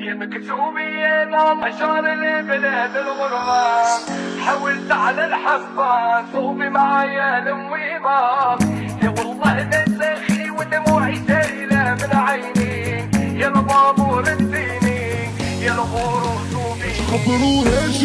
يا مكتوبي أنا مشار لبلاد الغربة. حاولت على الحبة صوبي معايا لمويمة يا والله نسخي ودموعي سايلة من عيني. يا البابور اديني يا الغور صوبي تخبروهاش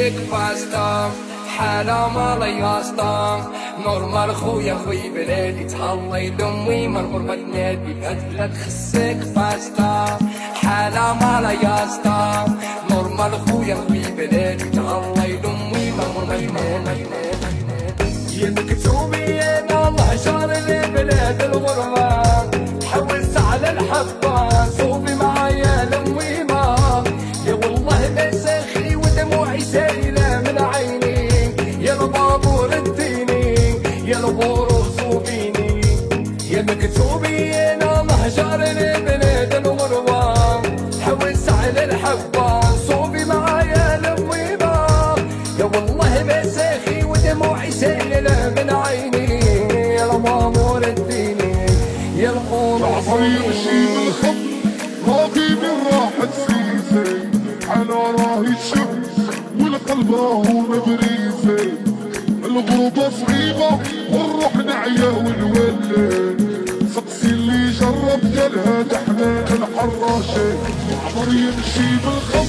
نفسك فاستا حالة ما لا ياستا نورمال خويا خوي بلادي تهلي دمي مرمر بنادي بهدلك خسك فاستا حالة ما لا ياستا نورمال خويا خوي بلادي تهلي دمي مرمر بنادي يا مكتوبي أنا الله شار لبلاد الغربة يا العصر يمشي بالخط راضي من راحة سيسي على راهي الشمس والقلب راهو مبريسي الغربة صعيبة والروح نعيا ونولي سقسي اللي جرب قالها تحنا الحراشي العمر يمشي بالخط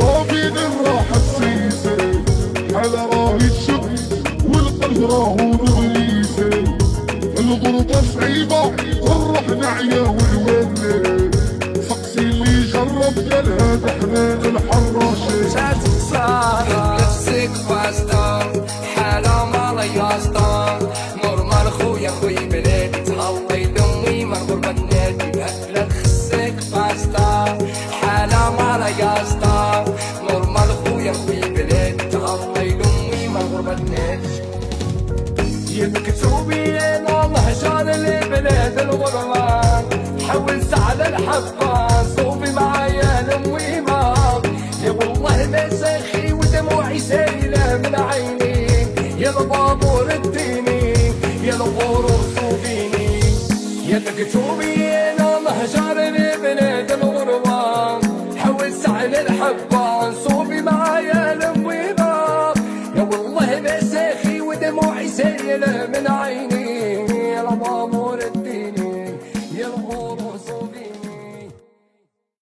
راضي من راحة سيسي على راهي الشمس والقلب راهو مبريسي الغربة صعيبة والروح نعيا والولي سقسي اللي جرب قالها تحنان الحراشي صار نفسك فاستا حالة ما لا ياستا نورمال خويا خوي بلادي تهلي دمي مرغور بنادي بأكلك خسك فاستا حالة ما لا ياستا نورمال خويا خوي بلادي تهلي دمي مرغور بنادي يا مكتوبي أنا جار لبلاد الغربة الحبة صوبي معايا لمويمة يا والله مسخي ودموعي سايلة من عيني. يا البابور اديني يا الغرور صوبيني يا مكتوبي أنا الله جار لبلاد الغربة حولت على الحبة صوبي معايا لمويمة يا والله مساخي ودموعي سايلة من